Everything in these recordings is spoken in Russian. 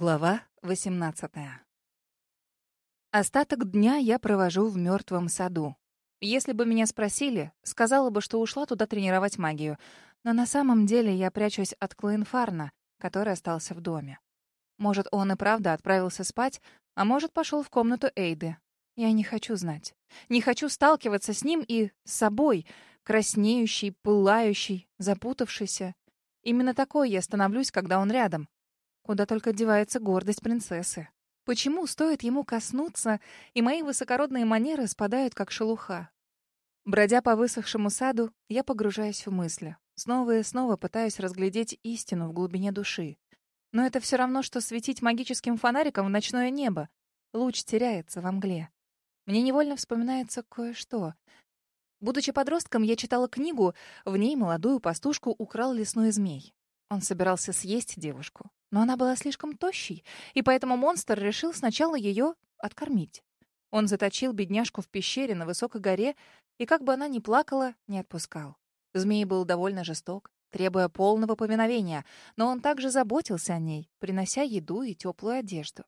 Глава 18. Остаток дня я провожу в мертвом саду. Если бы меня спросили, сказала бы, что ушла туда тренировать магию. Но на самом деле я прячусь от Клоенфарна, который остался в доме. Может, он и правда отправился спать, а может, пошел в комнату Эйды. Я не хочу знать. Не хочу сталкиваться с ним и с собой, краснеющий, пылающий, запутавшийся. Именно такой я становлюсь, когда он рядом. Куда только девается гордость принцессы. Почему стоит ему коснуться, и мои высокородные манеры спадают, как шелуха? Бродя по высохшему саду, я погружаюсь в мысли. Снова и снова пытаюсь разглядеть истину в глубине души. Но это все равно, что светить магическим фонариком в ночное небо. Луч теряется во мгле. Мне невольно вспоминается кое-что. Будучи подростком, я читала книгу, в ней молодую пастушку украл лесной змей. Он собирался съесть девушку. Но она была слишком тощей, и поэтому монстр решил сначала ее откормить. Он заточил бедняжку в пещере на высокой горе, и как бы она ни плакала, не отпускал. Змей был довольно жесток, требуя полного повиновения, но он также заботился о ней, принося еду и теплую одежду.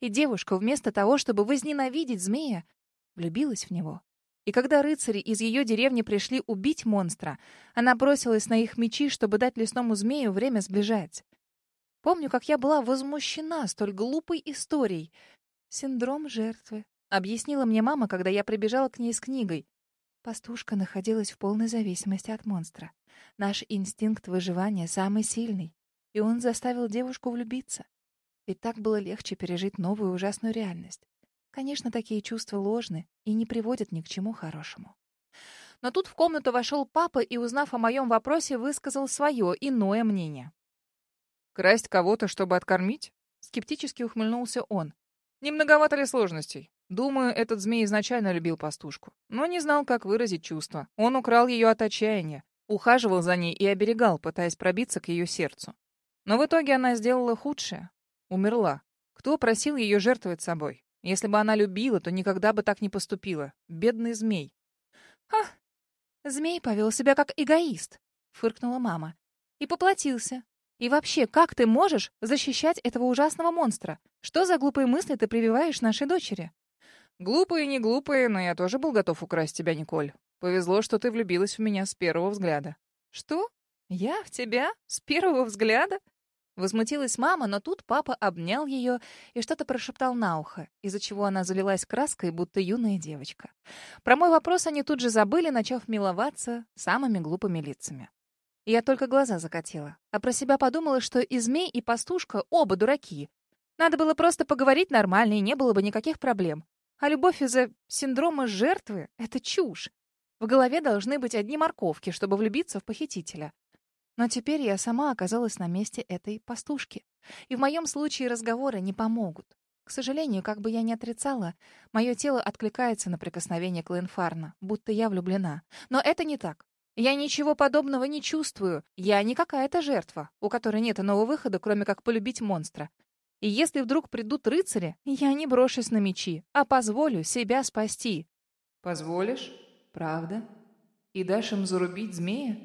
И девушка, вместо того, чтобы возненавидеть змея, влюбилась в него. И когда рыцари из ее деревни пришли убить монстра, она бросилась на их мечи, чтобы дать лесному змею время сближать. Помню, как я была возмущена столь глупой историей. «Синдром жертвы», — объяснила мне мама, когда я прибежала к ней с книгой. Пастушка находилась в полной зависимости от монстра. Наш инстинкт выживания самый сильный, и он заставил девушку влюбиться. Ведь так было легче пережить новую ужасную реальность. Конечно, такие чувства ложны и не приводят ни к чему хорошему. Но тут в комнату вошел папа и, узнав о моем вопросе, высказал свое иное мнение. Красть кого-то, чтобы откормить? Скептически ухмыльнулся он. Не многовато ли сложностей? Думаю, этот змей изначально любил пастушку, но не знал, как выразить чувства. Он украл ее от отчаяния, ухаживал за ней и оберегал, пытаясь пробиться к ее сердцу. Но в итоге она сделала худшее. Умерла. Кто просил ее жертвовать собой? Если бы она любила, то никогда бы так не поступила. Бедный змей. «Ах, змей повел себя как эгоист», — фыркнула мама. «И поплатился. И вообще, как ты можешь защищать этого ужасного монстра? Что за глупые мысли ты прививаешь нашей дочери? Глупые, не глупые, но я тоже был готов украсть тебя, Николь. Повезло, что ты влюбилась в меня с первого взгляда. Что? Я в тебя? С первого взгляда? Возмутилась мама, но тут папа обнял ее и что-то прошептал на ухо, из-за чего она залилась краской, будто юная девочка. Про мой вопрос они тут же забыли, начав миловаться самыми глупыми лицами. Я только глаза закатила, а про себя подумала, что и змей, и пастушка оба дураки. Надо было просто поговорить нормально, и не было бы никаких проблем. А любовь из-за синдрома жертвы — это чушь. В голове должны быть одни морковки, чтобы влюбиться в похитителя. Но теперь я сама оказалась на месте этой пастушки. И в моем случае разговоры не помогут. К сожалению, как бы я ни отрицала, мое тело откликается на прикосновение Клоенфарна, будто я влюблена. Но это не так. Я ничего подобного не чувствую. Я не какая-то жертва, у которой нет иного выхода, кроме как полюбить монстра. И если вдруг придут рыцари, я не брошусь на мечи, а позволю себя спасти. Позволишь? Правда? И дашь им зарубить змея?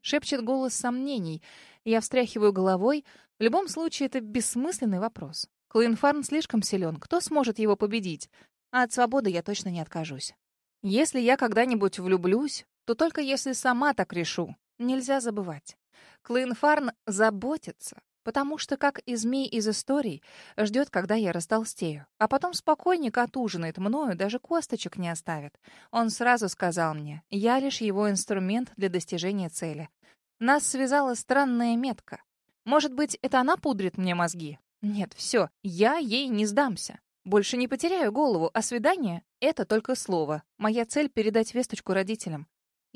Шепчет голос сомнений. Я встряхиваю головой. В любом случае, это бессмысленный вопрос. Клоинфарн слишком силен. Кто сможет его победить? А от свободы я точно не откажусь. Если я когда-нибудь влюблюсь, то только если сама так решу. Нельзя забывать. Клоинфарн заботится, потому что, как и змей из историй, ждет, когда я растолстею, а потом спокойненько отужинает мною, даже косточек не оставит. Он сразу сказал мне, я лишь его инструмент для достижения цели. Нас связала странная метка. Может быть, это она пудрит мне мозги? Нет, все, я ей не сдамся. Больше не потеряю голову, а свидание — это только слово. Моя цель — передать весточку родителям.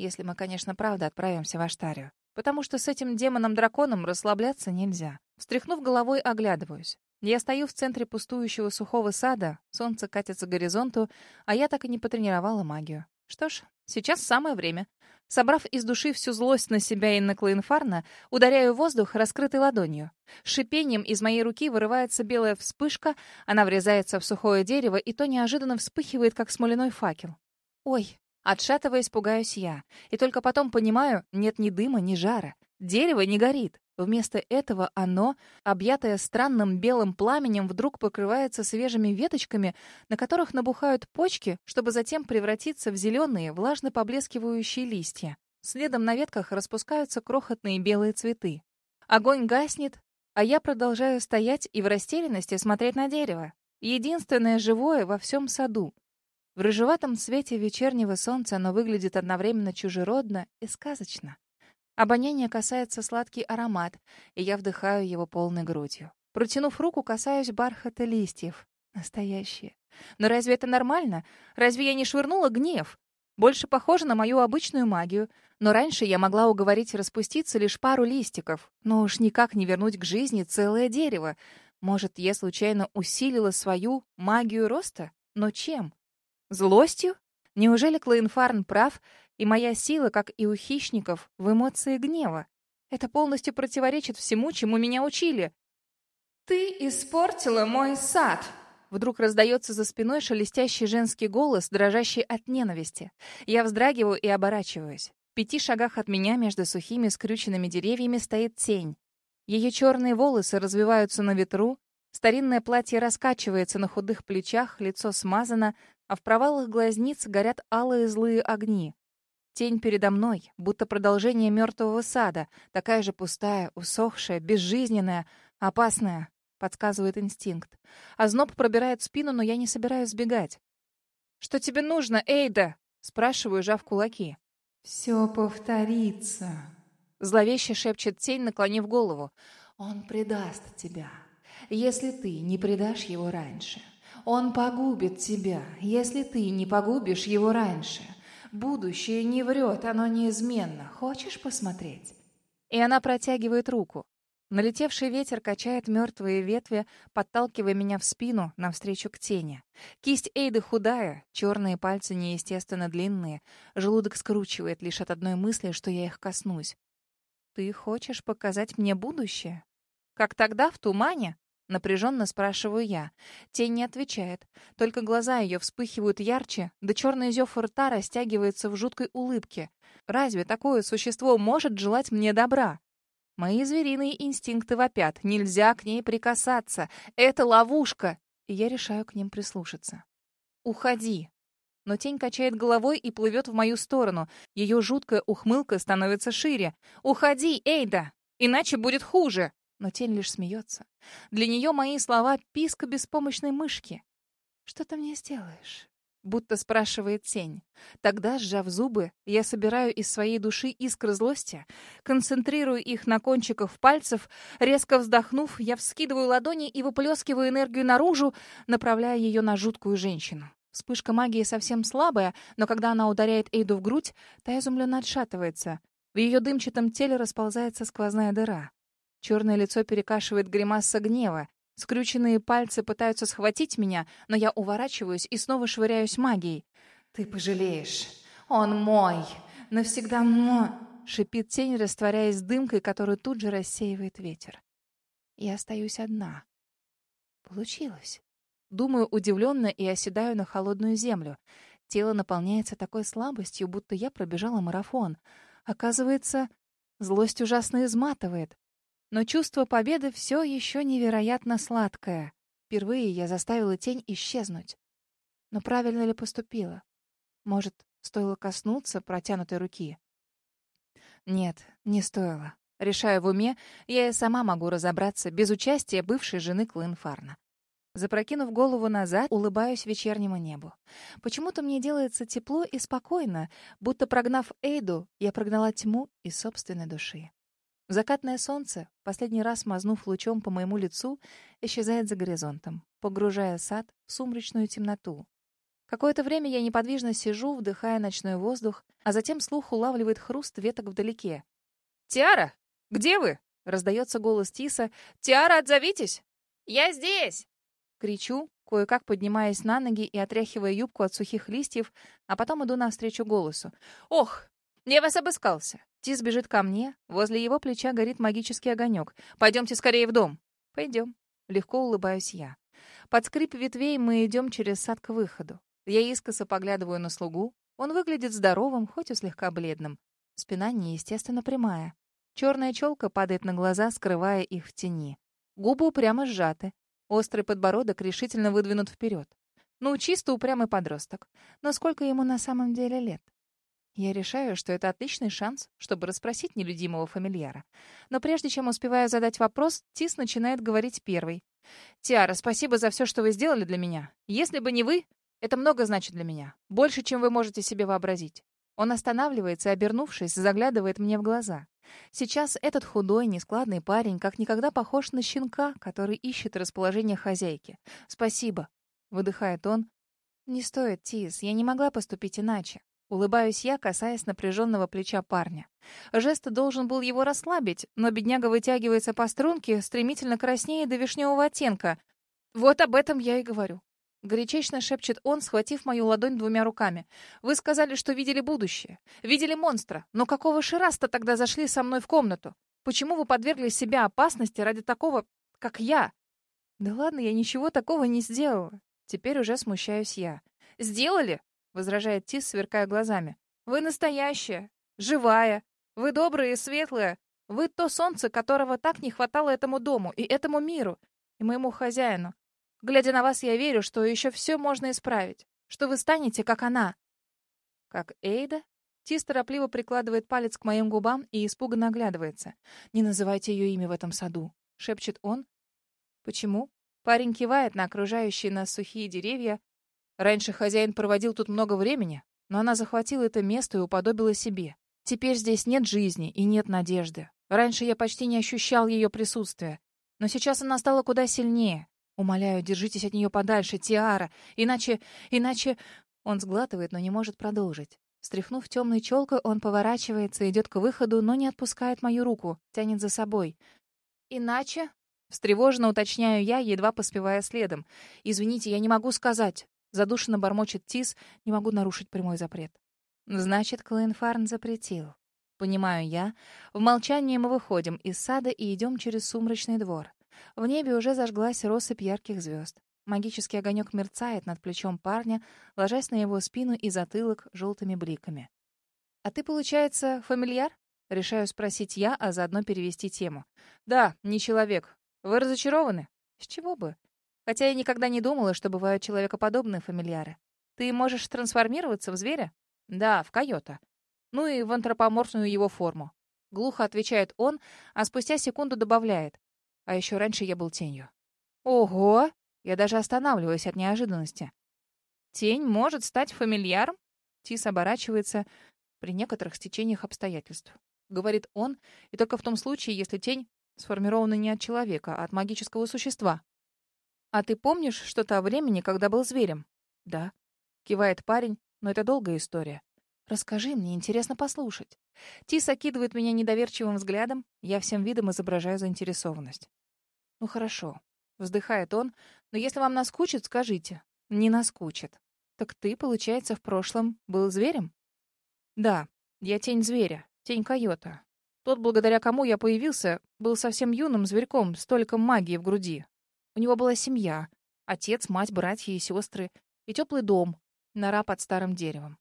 Если мы, конечно, правда отправимся в Аштарию. Потому что с этим демоном-драконом расслабляться нельзя. Встряхнув головой, оглядываюсь. Я стою в центре пустующего сухого сада, солнце катится к горизонту, а я так и не потренировала магию. Что ж, сейчас самое время. Собрав из души всю злость на себя и на Клоинфарна, ударяю воздух раскрытой ладонью. Шипением из моей руки вырывается белая вспышка, она врезается в сухое дерево, и то неожиданно вспыхивает, как смоляной факел. Ой, Отшатываясь, пугаюсь я. И только потом понимаю, нет ни дыма, ни жара. Дерево не горит. Вместо этого оно, объятое странным белым пламенем, вдруг покрывается свежими веточками, на которых набухают почки, чтобы затем превратиться в зеленые, влажно поблескивающие листья. Следом на ветках распускаются крохотные белые цветы. Огонь гаснет, а я продолжаю стоять и в растерянности смотреть на дерево. Единственное живое во всем саду. В рыжеватом свете вечернего солнца оно выглядит одновременно чужеродно и сказочно. Обоняние касается сладкий аромат, и я вдыхаю его полной грудью. Протянув руку, касаюсь бархата листьев. Настоящие. Но разве это нормально? Разве я не швырнула гнев? Больше похоже на мою обычную магию. Но раньше я могла уговорить распуститься лишь пару листиков. Но уж никак не вернуть к жизни целое дерево. Может, я случайно усилила свою магию роста? Но чем? Злостью? Неужели Клоинфарн прав, и моя сила, как и у хищников, в эмоции гнева. Это полностью противоречит всему, чему меня учили. «Ты испортила мой сад!» Вдруг раздается за спиной шелестящий женский голос, дрожащий от ненависти. Я вздрагиваю и оборачиваюсь. В пяти шагах от меня между сухими скрюченными деревьями стоит тень. Ее черные волосы развиваются на ветру, старинное платье раскачивается на худых плечах, лицо смазано, а в провалах глазниц горят алые злые огни. Тень передо мной, будто продолжение мертвого сада, такая же пустая, усохшая, безжизненная, опасная, подсказывает инстинкт. А зноб пробирает спину, но я не собираюсь сбегать. «Что тебе нужно, Эйда?» — спрашиваю, жав кулаки. «Все повторится», — зловеще шепчет тень, наклонив голову. «Он предаст тебя, если ты не предашь его раньше. Он погубит тебя, если ты не погубишь его раньше. Будущее не врет, оно неизменно. Хочешь посмотреть?» И она протягивает руку. Налетевший ветер качает мертвые ветви, подталкивая меня в спину, навстречу к тени. Кисть Эйды худая, черные пальцы неестественно длинные. Желудок скручивает лишь от одной мысли, что я их коснусь. «Ты хочешь показать мне будущее? Как тогда, в тумане?» Напряженно спрашиваю я. Тень не отвечает. Только глаза ее вспыхивают ярче, да черный зев рта растягивается в жуткой улыбке. Разве такое существо может желать мне добра? Мои звериные инстинкты вопят. Нельзя к ней прикасаться. Это ловушка. И я решаю к ним прислушаться. «Уходи!» Но тень качает головой и плывет в мою сторону. Ее жуткая ухмылка становится шире. «Уходи, Эйда! Иначе будет хуже!» Но тень лишь смеется. Для нее мои слова — писк беспомощной мышки. «Что ты мне сделаешь?» — будто спрашивает тень. Тогда, сжав зубы, я собираю из своей души искры злости, концентрирую их на кончиках пальцев, резко вздохнув, я вскидываю ладони и выплескиваю энергию наружу, направляя ее на жуткую женщину. Вспышка магии совсем слабая, но когда она ударяет Эйду в грудь, та изумленно отшатывается. В ее дымчатом теле расползается сквозная дыра. Черное лицо перекашивает гримаса гнева. Скрюченные пальцы пытаются схватить меня, но я уворачиваюсь и снова швыряюсь магией. «Ты пожалеешь. Он мой. Навсегда мой!» Шипит тень, растворяясь дымкой, которую тут же рассеивает ветер. Я остаюсь одна. Получилось. Думаю удивленно и оседаю на холодную землю. Тело наполняется такой слабостью, будто я пробежала марафон. Оказывается, злость ужасно изматывает. Но чувство победы все еще невероятно сладкое. Впервые я заставила тень исчезнуть. Но правильно ли поступила? Может, стоило коснуться протянутой руки? Нет, не стоило. Решаю в уме, я и сама могу разобраться без участия бывшей жены Клинфарна. Запрокинув голову назад, улыбаюсь вечернему небу. Почему-то мне делается тепло и спокойно, будто прогнав Эйду, я прогнала тьму из собственной души. Закатное солнце, последний раз мазнув лучом по моему лицу, исчезает за горизонтом, погружая сад в сумрачную темноту. Какое-то время я неподвижно сижу, вдыхая ночной воздух, а затем слух улавливает хруст веток вдалеке. «Тиара, где вы?» — раздается голос Тиса. «Тиара, отзовитесь!» «Я здесь!» — кричу, кое-как поднимаясь на ноги и отряхивая юбку от сухих листьев, а потом иду навстречу голосу. «Ох, я вас обыскался. Тис бежит ко мне, возле его плеча горит магический огонек. «Пойдемте скорее в дом». «Пойдем». Легко улыбаюсь я. Под скрип ветвей мы идем через сад к выходу. Я искоса поглядываю на слугу. Он выглядит здоровым, хоть и слегка бледным. Спина неестественно прямая. Черная челка падает на глаза, скрывая их в тени. Губы упрямо сжаты. Острый подбородок решительно выдвинут вперед. Ну, чисто упрямый подросток. Но сколько ему на самом деле лет? Я решаю, что это отличный шанс, чтобы расспросить нелюдимого фамильяра. Но прежде чем успеваю задать вопрос, Тис начинает говорить первый. «Тиара, спасибо за все, что вы сделали для меня. Если бы не вы, это много значит для меня. Больше, чем вы можете себе вообразить». Он останавливается обернувшись, заглядывает мне в глаза. Сейчас этот худой, нескладный парень как никогда похож на щенка, который ищет расположение хозяйки. «Спасибо», — выдыхает он. «Не стоит, Тис, я не могла поступить иначе. Улыбаюсь я, касаясь напряженного плеча парня. Жест должен был его расслабить, но бедняга вытягивается по струнке, стремительно краснея до вишневого оттенка. Вот об этом я и говорю. Горячечно шепчет он, схватив мою ладонь двумя руками. «Вы сказали, что видели будущее. Видели монстра. Но какого шираста тогда зашли со мной в комнату? Почему вы подвергли себя опасности ради такого, как я?» «Да ладно, я ничего такого не сделала. Теперь уже смущаюсь я. Сделали? — возражает Тис, сверкая глазами. «Вы настоящая, живая, вы добрая и светлая. Вы то солнце, которого так не хватало этому дому и этому миру, и моему хозяину. Глядя на вас, я верю, что еще все можно исправить, что вы станете, как она». «Как Эйда?» Тис торопливо прикладывает палец к моим губам и испуганно оглядывается. «Не называйте ее имя в этом саду», — шепчет он. «Почему?» Парень кивает на окружающие нас сухие деревья, Раньше хозяин проводил тут много времени, но она захватила это место и уподобила себе. Теперь здесь нет жизни и нет надежды. Раньше я почти не ощущал ее присутствия, но сейчас она стала куда сильнее. Умоляю, держитесь от нее подальше, Тиара, иначе... иначе... Он сглатывает, но не может продолжить. Стряхнув темной челкой, он поворачивается, идет к выходу, но не отпускает мою руку, тянет за собой. «Иначе?» Встревоженно уточняю я, едва поспевая следом. «Извините, я не могу сказать. Задушенно бормочет Тис, не могу нарушить прямой запрет. Значит, Клейнфарн запретил. Понимаю я. В молчании мы выходим из сада и идем через сумрачный двор. В небе уже зажглась россыпь ярких звезд. Магический огонек мерцает над плечом парня, ложась на его спину и затылок желтыми бликами. «А ты, получается, фамильяр?» Решаю спросить я, а заодно перевести тему. «Да, не человек. Вы разочарованы?» «С чего бы? Хотя я никогда не думала, что бывают человекоподобные фамильяры. Ты можешь трансформироваться в зверя? Да, в койота. Ну и в антропоморфную его форму. Глухо отвечает он, а спустя секунду добавляет. А еще раньше я был тенью. Ого! Я даже останавливаюсь от неожиданности. Тень может стать фамильяром? Тис оборачивается при некоторых стечениях обстоятельств. Говорит он, и только в том случае, если тень сформирована не от человека, а от магического существа. «А ты помнишь что-то о времени, когда был зверем?» «Да», — кивает парень, но это долгая история. «Расскажи, мне интересно послушать». Тис окидывает меня недоверчивым взглядом, я всем видом изображаю заинтересованность. «Ну хорошо», — вздыхает он, «но если вам наскучит, скажите». «Не наскучит». «Так ты, получается, в прошлом был зверем?» «Да, я тень зверя, тень койота. Тот, благодаря кому я появился, был совсем юным зверьком с толиком магии в груди. У него была семья. Отец, мать, братья и сестры. И теплый дом. Нора под старым деревом.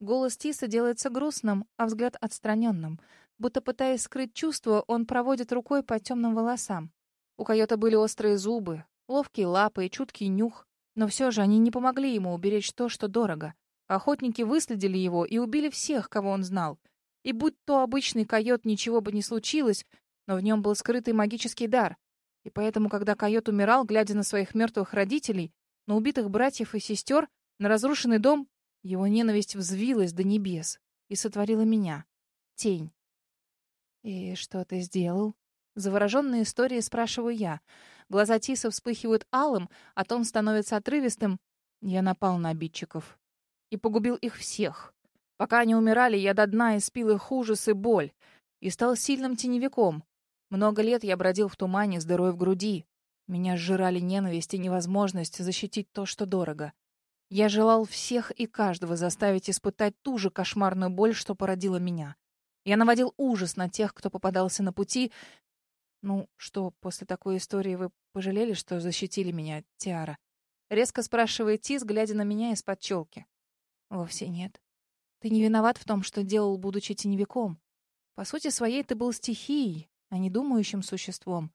Голос Тиса делается грустным, а взгляд отстраненным. Будто пытаясь скрыть чувство, он проводит рукой по темным волосам. У койота были острые зубы, ловкие лапы и чуткий нюх. Но все же они не помогли ему уберечь то, что дорого. Охотники выследили его и убили всех, кого он знал. И будь то обычный койот, ничего бы не случилось, но в нем был скрытый магический дар. И поэтому, когда койот умирал, глядя на своих мертвых родителей, на убитых братьев и сестер, на разрушенный дом, его ненависть взвилась до небес и сотворила меня. Тень. «И что ты сделал?» Завороженной историей спрашиваю я. Глаза Тиса вспыхивают алым, а тон становится отрывистым. Я напал на обидчиков. И погубил их всех. Пока они умирали, я до дна испил их ужас и боль. И стал сильным теневиком. Много лет я бродил в тумане с дырой в груди. Меня сжирали ненависть и невозможность защитить то, что дорого. Я желал всех и каждого заставить испытать ту же кошмарную боль, что породила меня. Я наводил ужас на тех, кто попадался на пути. Ну, что, после такой истории вы пожалели, что защитили меня, Тиара? Резко спрашивает Тис, глядя на меня из-под челки. Вовсе нет. Ты не виноват в том, что делал, будучи теневиком. По сути своей ты был стихией, а не думающим существом.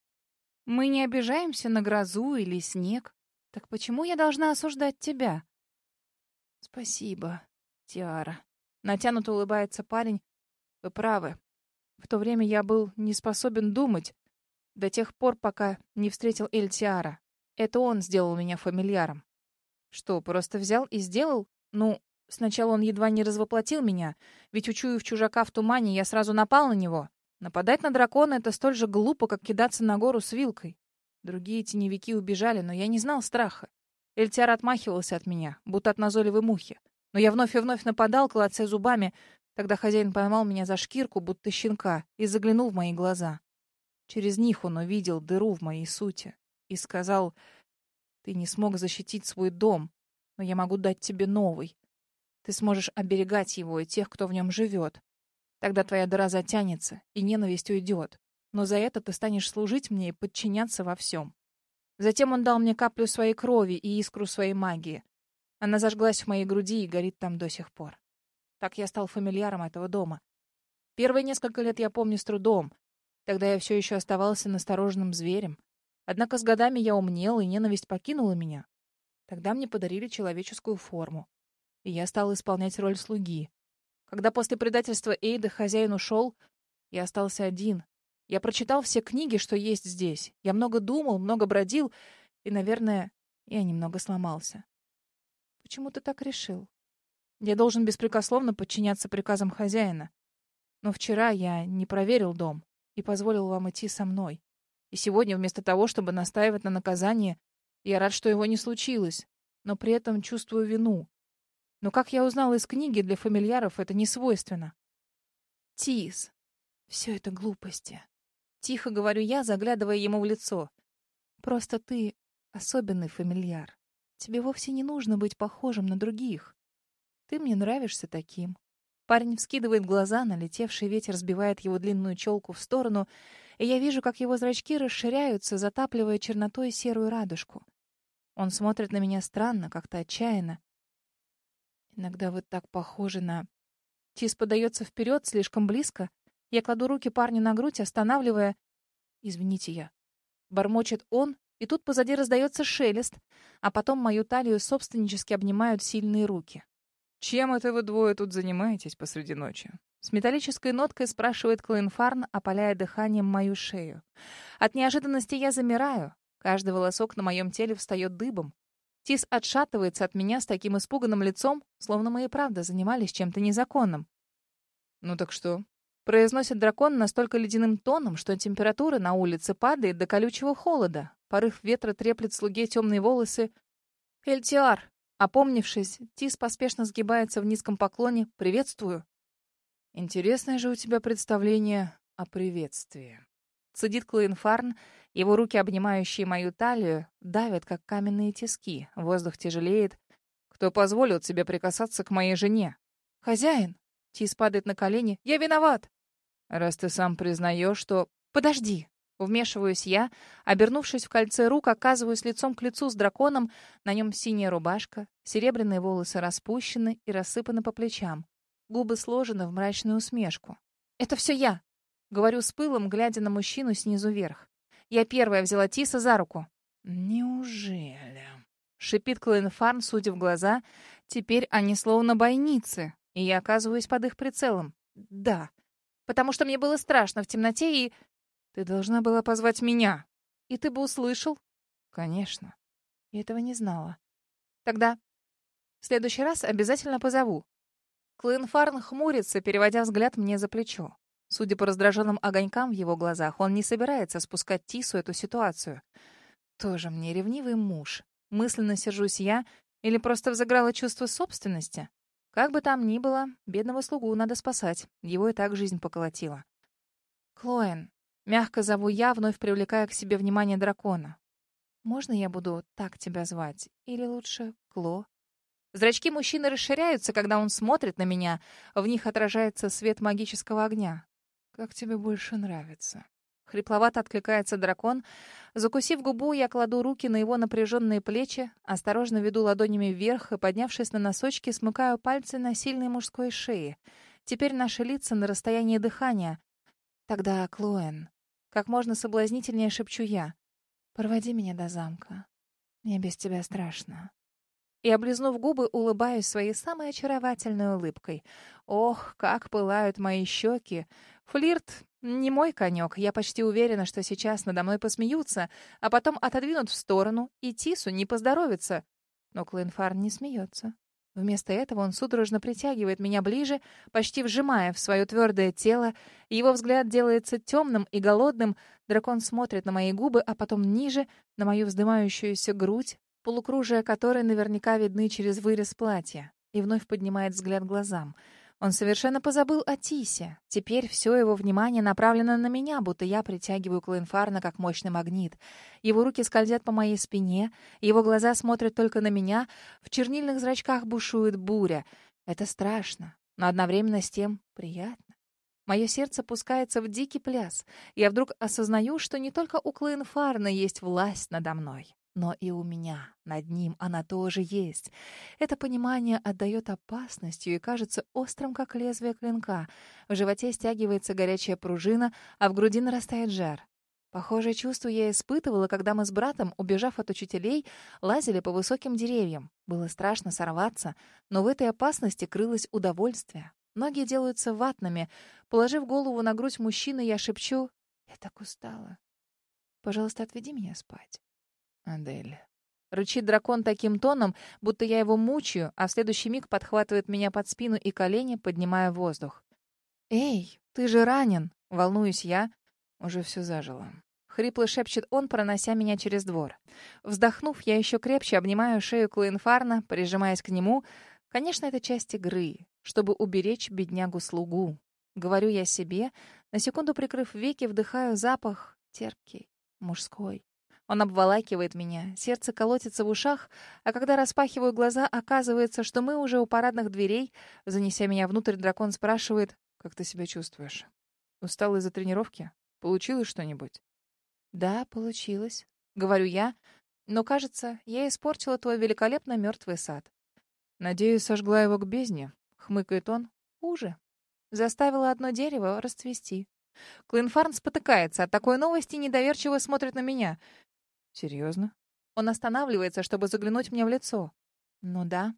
Мы не обижаемся на грозу или снег. Так почему я должна осуждать тебя? Спасибо, Тиара. Натянуто улыбается парень. Вы правы. В то время я был не способен думать до тех пор, пока не встретил Эль Тиара. Это он сделал меня фамильяром. Что, просто взял и сделал? Ну, сначала он едва не развоплотил меня, ведь, учуяв чужака в тумане, я сразу напал на него. Нападать на дракона — это столь же глупо, как кидаться на гору с вилкой. Другие теневики убежали, но я не знал страха. Эльтяр отмахивался от меня, будто от назойливой мухи. Но я вновь и вновь нападал, клацая зубами. Тогда хозяин поймал меня за шкирку, будто щенка, и заглянул в мои глаза. Через них он увидел дыру в моей сути и сказал, «Ты не смог защитить свой дом, но я могу дать тебе новый. Ты сможешь оберегать его и тех, кто в нем живет. Тогда твоя дыра затянется, и ненависть уйдет. Но за это ты станешь служить мне и подчиняться во всем». Затем он дал мне каплю своей крови и искру своей магии. Она зажглась в моей груди и горит там до сих пор. Так я стал фамильяром этого дома. Первые несколько лет я помню с трудом. Тогда я все еще оставался настороженным зверем. Однако с годами я умнел, и ненависть покинула меня. Тогда мне подарили человеческую форму. И я стал исполнять роль слуги. Когда после предательства Эйда хозяин ушел, я остался один. Я прочитал все книги, что есть здесь. Я много думал, много бродил, и, наверное, я немного сломался. Почему ты так решил? Я должен беспрекословно подчиняться приказам хозяина. Но вчера я не проверил дом и позволил вам идти со мной. И сегодня, вместо того, чтобы настаивать на наказании, я рад, что его не случилось, но при этом чувствую вину. Но, как я узнал из книги, для фамильяров это не свойственно. Тис, все это глупости. Тихо говорю я, заглядывая ему в лицо. Просто ты особенный фамильяр. Тебе вовсе не нужно быть похожим на других. Ты мне нравишься таким. Парень вскидывает глаза, налетевший ветер сбивает его длинную челку в сторону, и я вижу, как его зрачки расширяются, затапливая чернотой серую радужку. Он смотрит на меня странно, как-то отчаянно. Иногда вы так похожи на... Тис подается вперед, слишком близко. Я кладу руки парню на грудь, останавливая... Извините я. Бормочет он, и тут позади раздается шелест, а потом мою талию собственнически обнимают сильные руки. «Чем это вы двое тут занимаетесь посреди ночи?» С металлической ноткой спрашивает Клоенфарн, опаляя дыханием мою шею. От неожиданности я замираю. Каждый волосок на моем теле встает дыбом. Тис отшатывается от меня с таким испуганным лицом, словно мы и правда занимались чем-то незаконным. «Ну так что?» Произносит дракон настолько ледяным тоном, что температура на улице падает до колючего холода. Порыв ветра треплет слуге темные волосы. «Эльтиар!» Опомнившись, Тис поспешно сгибается в низком поклоне. «Приветствую!» «Интересное же у тебя представление о приветствии». Цедит Клоинфарн, его руки, обнимающие мою талию, давят, как каменные тиски. Воздух тяжелеет. «Кто позволил тебе прикасаться к моей жене?» «Хозяин!» Тис падает на колени. «Я виноват!» «Раз ты сам признаешь, что...» «Подожди!» Вмешиваюсь я, обернувшись в кольце рук, оказываюсь лицом к лицу с драконом. На нем синяя рубашка, серебряные волосы распущены и рассыпаны по плечам. Губы сложены в мрачную усмешку. «Это все я!» — говорю с пылом, глядя на мужчину снизу вверх. Я первая взяла Тиса за руку. «Неужели?» — шипит Клоенфарн, судя в глаза. Теперь они словно бойницы, и я оказываюсь под их прицелом. «Да, потому что мне было страшно в темноте и...» Ты должна была позвать меня. И ты бы услышал? Конечно. Я этого не знала. Тогда в следующий раз обязательно позову. Клинфарн хмурится, переводя взгляд мне за плечо. Судя по раздраженным огонькам в его глазах, он не собирается спускать Тису эту ситуацию. Тоже мне ревнивый муж. Мысленно сержусь я или просто взыграло чувство собственности? Как бы там ни было, бедного слугу надо спасать. Его и так жизнь поколотила. Клоэн, Мягко зову я, вновь привлекая к себе внимание дракона. «Можно я буду так тебя звать? Или лучше Кло?» Зрачки мужчины расширяются, когда он смотрит на меня. В них отражается свет магического огня. «Как тебе больше нравится?» Хрипловато откликается дракон. Закусив губу, я кладу руки на его напряженные плечи, осторожно веду ладонями вверх и, поднявшись на носочки, смыкаю пальцы на сильной мужской шее. Теперь наши лица на расстоянии дыхания. Тогда, Клоэн, как можно соблазнительнее шепчу я. Проводи меня до замка. Мне без тебя страшно. И, облизнув губы, улыбаюсь своей самой очаровательной улыбкой. Ох, как пылают мои щеки. Флирт — не мой конек. Я почти уверена, что сейчас надо мной посмеются, а потом отодвинут в сторону, и Тису не поздоровится. Но Клинфарн не смеется. Вместо этого он судорожно притягивает меня ближе, почти вжимая в свое твердое тело. Его взгляд делается темным и голодным. Дракон смотрит на мои губы, а потом ниже, на мою вздымающуюся грудь, полукружия которой наверняка видны через вырез платья, и вновь поднимает взгляд глазам — он совершенно позабыл о Тисе. Теперь все его внимание направлено на меня, будто я притягиваю Клоенфарна как мощный магнит. Его руки скользят по моей спине, его глаза смотрят только на меня, в чернильных зрачках бушует буря. Это страшно, но одновременно с тем приятно. Мое сердце пускается в дикий пляс. Я вдруг осознаю, что не только у Клоенфарна есть власть надо мной. Но и у меня, над ним, она тоже есть. Это понимание отдает опасностью и кажется острым, как лезвие клинка. В животе стягивается горячая пружина, а в груди нарастает жар. Похожее чувство я испытывала, когда мы с братом, убежав от учителей, лазили по высоким деревьям. Было страшно сорваться, но в этой опасности крылось удовольствие. Ноги делаются ватными. Положив голову на грудь мужчины, я шепчу «Я так устала. Пожалуйста, отведи меня спать». Адель. Рычит дракон таким тоном, будто я его мучаю, а в следующий миг подхватывает меня под спину и колени, поднимая воздух. «Эй, ты же ранен!» — волнуюсь я. Уже все зажило. Хрипло шепчет он, пронося меня через двор. Вздохнув, я еще крепче обнимаю шею Клоенфарна, прижимаясь к нему. Конечно, это часть игры, чтобы уберечь беднягу-слугу. Говорю я себе, на секунду прикрыв веки, вдыхаю запах терпкий, мужской. Он обволакивает меня, сердце колотится в ушах, а когда распахиваю глаза, оказывается, что мы уже у парадных дверей. Занеся меня внутрь, дракон спрашивает, «Как ты себя чувствуешь? Устал из-за тренировки? Получилось что-нибудь?» «Да, получилось», — говорю я, «но, кажется, я испортила твой великолепно мертвый сад». «Надеюсь, сожгла его к бездне», — хмыкает он. «Хуже. Заставила одно дерево расцвести». Клинфарн спотыкается от такой новости недоверчиво смотрит на меня — Серьезно? Он останавливается, чтобы заглянуть мне в лицо. Ну да.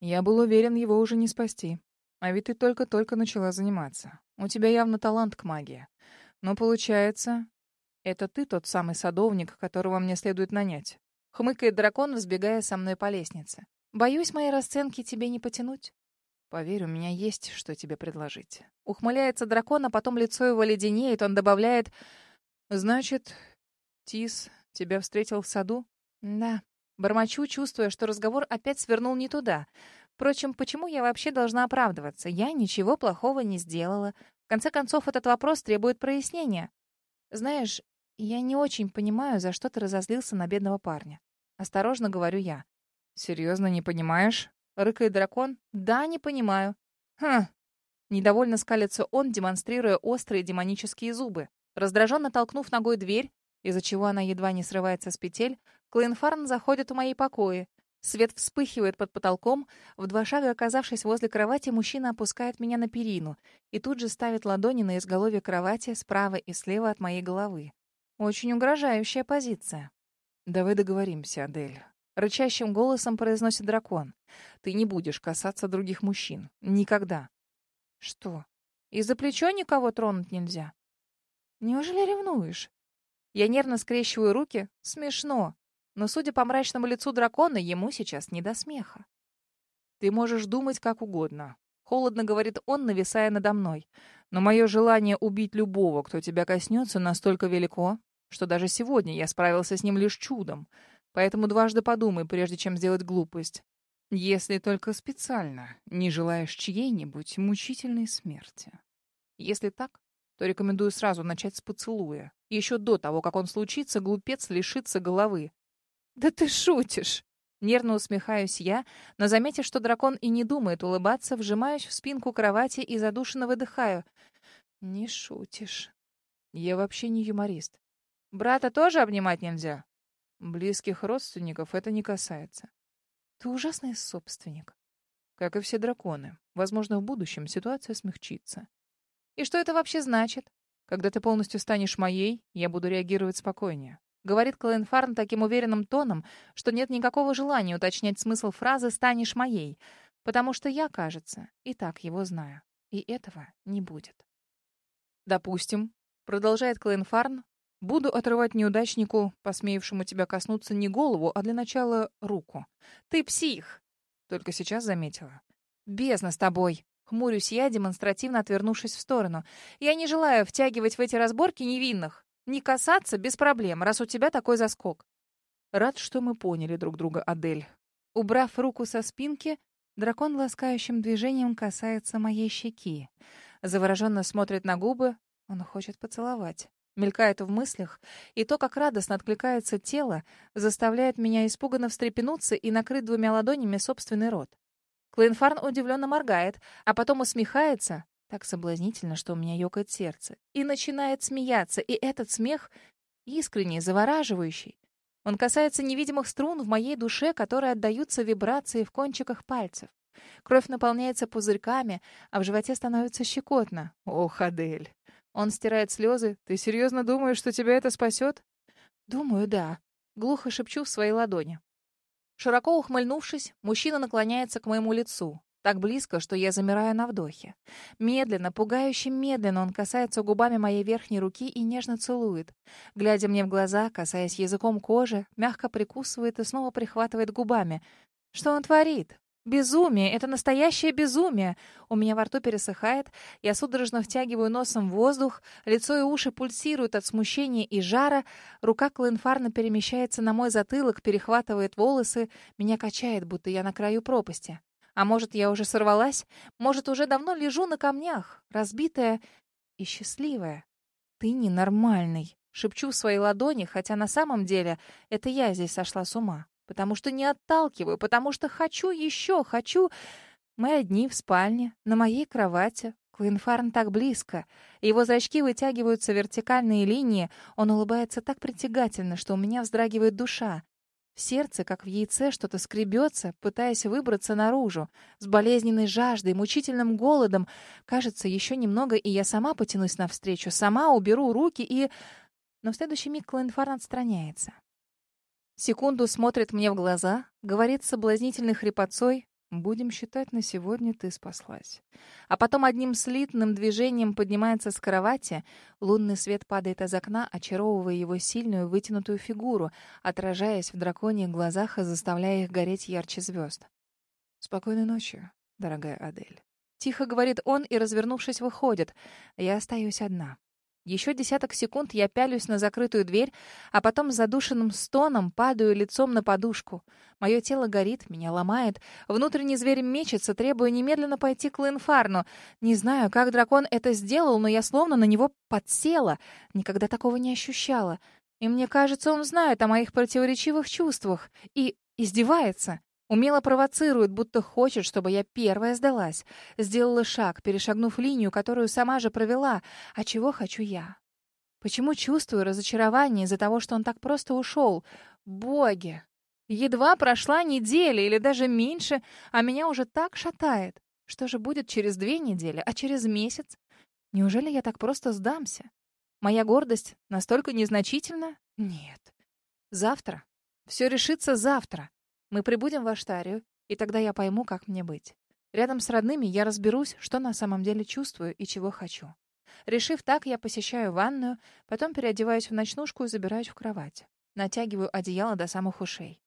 Я был уверен, его уже не спасти. А ведь ты только-только начала заниматься. У тебя явно талант к магии. Но получается, это ты тот самый садовник, которого мне следует нанять. Хмыкает дракон, взбегая со мной по лестнице. Боюсь, мои расценки тебе не потянуть. Поверь, у меня есть, что тебе предложить. Ухмыляется дракон, а потом лицо его леденеет, он добавляет... Значит, Тис Тебя встретил в саду? Да. Бормочу, чувствуя, что разговор опять свернул не туда. Впрочем, почему я вообще должна оправдываться? Я ничего плохого не сделала. В конце концов, этот вопрос требует прояснения. Знаешь, я не очень понимаю, за что ты разозлился на бедного парня. Осторожно говорю я. Серьезно не понимаешь? Рыкает дракон. Да, не понимаю. Хм. Недовольно скалится он, демонстрируя острые демонические зубы. Раздраженно толкнув ногой дверь, из-за чего она едва не срывается с петель, Клейнфарн заходит в мои покои. Свет вспыхивает под потолком. В два шага оказавшись возле кровати, мужчина опускает меня на перину и тут же ставит ладони на изголовье кровати справа и слева от моей головы. Очень угрожающая позиция. «Давай договоримся, Адель». Рычащим голосом произносит дракон. «Ты не будешь касаться других мужчин. Никогда». «Что? И за плечо никого тронуть нельзя?» «Неужели ревнуешь?» Я нервно скрещиваю руки. Смешно. Но, судя по мрачному лицу дракона, ему сейчас не до смеха. «Ты можешь думать как угодно», — холодно говорит он, нависая надо мной. «Но мое желание убить любого, кто тебя коснется, настолько велико, что даже сегодня я справился с ним лишь чудом. Поэтому дважды подумай, прежде чем сделать глупость. Если только специально не желаешь чьей-нибудь мучительной смерти. Если так, то рекомендую сразу начать с поцелуя. Еще до того, как он случится, глупец лишится головы. «Да ты шутишь!» Нервно усмехаюсь я, но, заметив, что дракон и не думает улыбаться, вжимаюсь в спинку кровати и задушенно выдыхаю. «Не шутишь. Я вообще не юморист. Брата тоже обнимать нельзя?» Близких родственников это не касается. Ты ужасный собственник. Как и все драконы. Возможно, в будущем ситуация смягчится. И что это вообще значит? Когда ты полностью станешь моей, я буду реагировать спокойнее. Говорит Клейн Фарн таким уверенным тоном, что нет никакого желания уточнять смысл фразы «станешь моей», потому что я, кажется, и так его знаю. И этого не будет. Допустим, продолжает Клейн Фарн, буду отрывать неудачнику, посмеявшему тебя коснуться не голову, а для начала руку. Ты псих! Только сейчас заметила. Бездна с тобой. Хмурюсь я, демонстративно отвернувшись в сторону. Я не желаю втягивать в эти разборки невинных. Не касаться без проблем, раз у тебя такой заскок. Рад, что мы поняли друг друга, Адель. Убрав руку со спинки, дракон ласкающим движением касается моей щеки. Завороженно смотрит на губы, он хочет поцеловать. Мелькает в мыслях, и то, как радостно откликается тело, заставляет меня испуганно встрепенуться и накрыть двумя ладонями собственный рот. Клейнфарн удивленно моргает, а потом усмехается, так соблазнительно, что у меня ёкает сердце, и начинает смеяться, и этот смех искренний, завораживающий. Он касается невидимых струн в моей душе, которые отдаются вибрации в кончиках пальцев. Кровь наполняется пузырьками, а в животе становится щекотно. Ох, Адель. Он стирает слезы. Ты серьезно думаешь, что тебя это спасет? Думаю, да. Глухо шепчу в своей ладони. Широко ухмыльнувшись, мужчина наклоняется к моему лицу. Так близко, что я замираю на вдохе. Медленно, пугающе медленно он касается губами моей верхней руки и нежно целует. Глядя мне в глаза, касаясь языком кожи, мягко прикусывает и снова прихватывает губами. Что он творит? Безумие! Это настоящее безумие! У меня во рту пересыхает, я судорожно втягиваю носом воздух, лицо и уши пульсируют от смущения и жара, рука Клинфарна перемещается на мой затылок, перехватывает волосы, меня качает, будто я на краю пропасти. А может, я уже сорвалась? Может, уже давно лежу на камнях, разбитая и счастливая? Ты ненормальный. Шепчу в своей ладони, хотя на самом деле это я здесь сошла с ума потому что не отталкиваю, потому что хочу еще, хочу... Мы одни в спальне, на моей кровати. Клинфарн так близко. Его зрачки вытягиваются вертикальные линии. Он улыбается так притягательно, что у меня вздрагивает душа. В сердце, как в яйце, что-то скребется, пытаясь выбраться наружу. С болезненной жаждой, мучительным голодом. Кажется, еще немного, и я сама потянусь навстречу, сама уберу руки и... Но в следующий миг Клинфарн отстраняется. Секунду смотрит мне в глаза, говорит соблазнительной хрипотцой, «Будем считать, на сегодня ты спаслась». А потом одним слитным движением поднимается с кровати, лунный свет падает из окна, очаровывая его сильную вытянутую фигуру, отражаясь в драконьих глазах и заставляя их гореть ярче звезд. «Спокойной ночи, дорогая Адель». Тихо говорит он и, развернувшись, выходит. Я остаюсь одна. Еще десяток секунд я пялюсь на закрытую дверь, а потом с задушенным стоном падаю лицом на подушку. Мое тело горит, меня ломает. Внутренний зверь мечется, требуя немедленно пойти к Линфарну. Не знаю, как дракон это сделал, но я словно на него подсела. Никогда такого не ощущала. И мне кажется, он знает о моих противоречивых чувствах и издевается. Умело провоцирует, будто хочет, чтобы я первая сдалась. Сделала шаг, перешагнув линию, которую сама же провела. А чего хочу я? Почему чувствую разочарование из-за того, что он так просто ушел? Боги! Едва прошла неделя или даже меньше, а меня уже так шатает. Что же будет через две недели, а через месяц? Неужели я так просто сдамся? Моя гордость настолько незначительна? Нет. Завтра. Все решится завтра. Мы прибудем в Аштарию, и тогда я пойму, как мне быть. Рядом с родными я разберусь, что на самом деле чувствую и чего хочу. Решив так, я посещаю ванную, потом переодеваюсь в ночнушку и забираюсь в кровать. Натягиваю одеяло до самых ушей.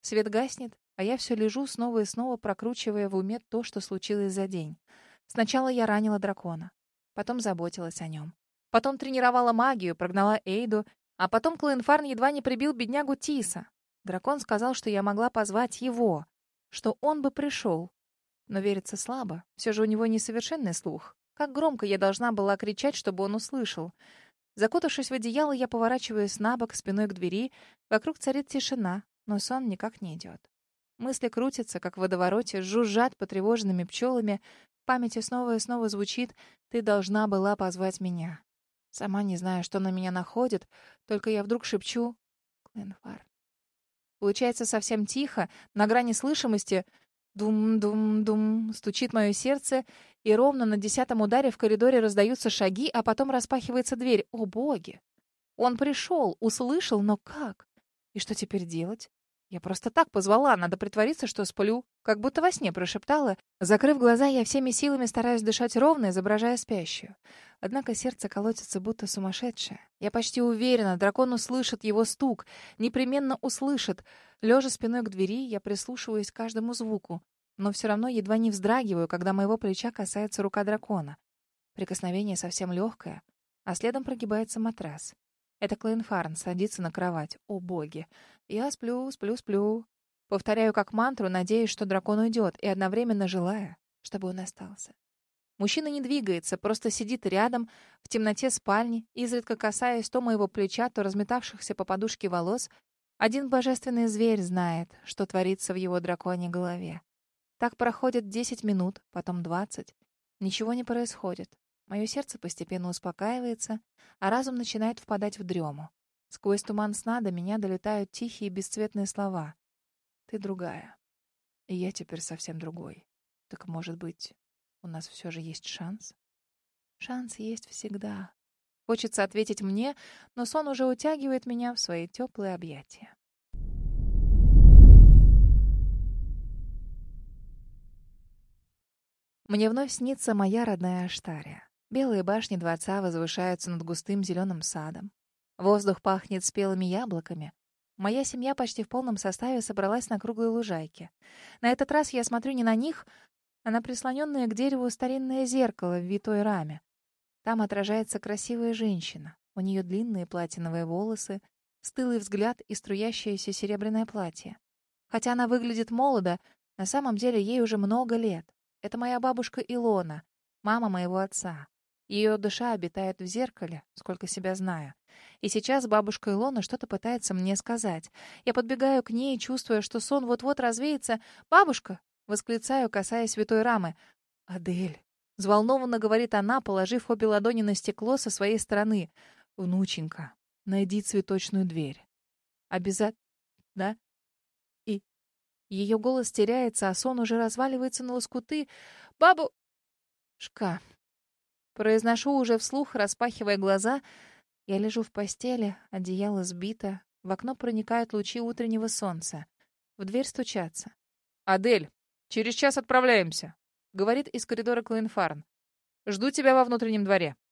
Свет гаснет, а я все лежу снова и снова, прокручивая в уме то, что случилось за день. Сначала я ранила дракона, потом заботилась о нем. Потом тренировала магию, прогнала Эйду, а потом Клоенфарн едва не прибил беднягу Тиса. Дракон сказал, что я могла позвать его, что он бы пришел. Но верится слабо. Все же у него несовершенный слух. Как громко я должна была кричать, чтобы он услышал. Закутавшись в одеяло, я поворачиваюсь на бок, спиной к двери. Вокруг царит тишина, но сон никак не идет. Мысли крутятся, как в водовороте, жужжат потревоженными пчелами. В памяти снова и снова звучит «Ты должна была позвать меня». Сама не знаю, что на меня находит, только я вдруг шепчу «Кленфар». Получается совсем тихо, на грани слышимости. Дум-дум-дум, стучит мое сердце, и ровно на десятом ударе в коридоре раздаются шаги, а потом распахивается дверь. О, боги! Он пришел, услышал, но как? И что теперь делать? Я просто так позвала, надо притвориться, что сплю. Как будто во сне прошептала. Закрыв глаза, я всеми силами стараюсь дышать ровно, изображая спящую. Однако сердце колотится, будто сумасшедшее. Я почти уверена, дракон услышит его стук. Непременно услышит. Лежа спиной к двери, я прислушиваюсь к каждому звуку. Но все равно едва не вздрагиваю, когда моего плеча касается рука дракона. Прикосновение совсем легкое, а следом прогибается матрас. Это Клейнфарн садится на кровать. О, боги! Я сплю, сплю, сплю. Повторяю как мантру, надеясь, что дракон уйдет, и одновременно желая, чтобы он остался. Мужчина не двигается, просто сидит рядом, в темноте спальни, изредка касаясь то моего плеча, то разметавшихся по подушке волос. Один божественный зверь знает, что творится в его драконьей голове. Так проходит десять минут, потом двадцать. Ничего не происходит. Мое сердце постепенно успокаивается, а разум начинает впадать в дрему. Сквозь туман сна до меня долетают тихие бесцветные слова. «Ты другая. И я теперь совсем другой. Так, может быть, у нас все же есть шанс?» «Шанс есть всегда». Хочется ответить мне, но сон уже утягивает меня в свои теплые объятия. Мне вновь снится моя родная Аштария. Белые башни дворца возвышаются над густым зеленым садом. Воздух пахнет спелыми яблоками. Моя семья почти в полном составе собралась на круглой лужайке. На этот раз я смотрю не на них, а на прислоненное к дереву старинное зеркало в витой раме. Там отражается красивая женщина. У нее длинные платиновые волосы, стылый взгляд и струящееся серебряное платье. Хотя она выглядит молодо, на самом деле ей уже много лет. Это моя бабушка Илона, мама моего отца. Ее душа обитает в зеркале, сколько себя знаю. И сейчас бабушка Илона что-то пытается мне сказать. Я подбегаю к ней, чувствуя, что сон вот-вот развеется. «Бабушка!» — восклицаю, касаясь святой рамы. «Адель!» — взволнованно говорит она, положив обе ладони на стекло со своей стороны. «Внученька, найди цветочную дверь». «Обязательно?» «Да?» И ее голос теряется, а сон уже разваливается на лоскуты. «Бабу...» «Шка, Произношу уже вслух, распахивая глаза. Я лежу в постели, одеяло сбито. В окно проникают лучи утреннего солнца. В дверь стучатся. «Адель, через час отправляемся», — говорит из коридора Клоенфарн. «Жду тебя во внутреннем дворе».